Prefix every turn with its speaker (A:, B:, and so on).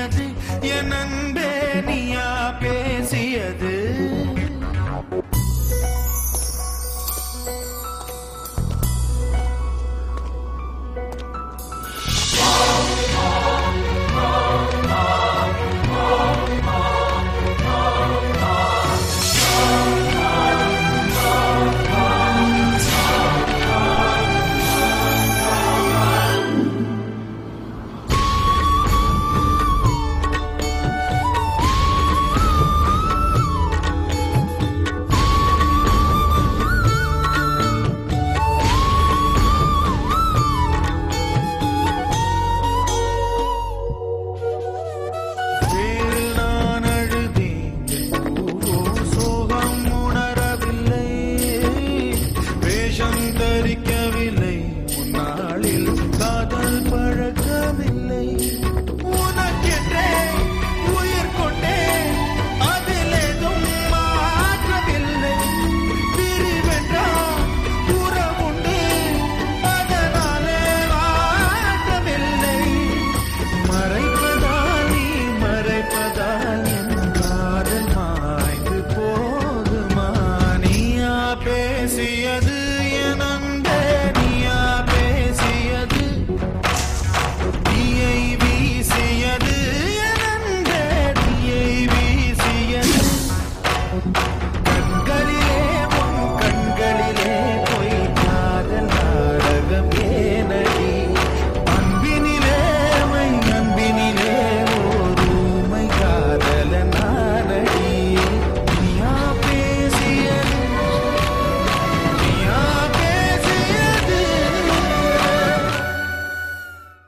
A: என் அன்பே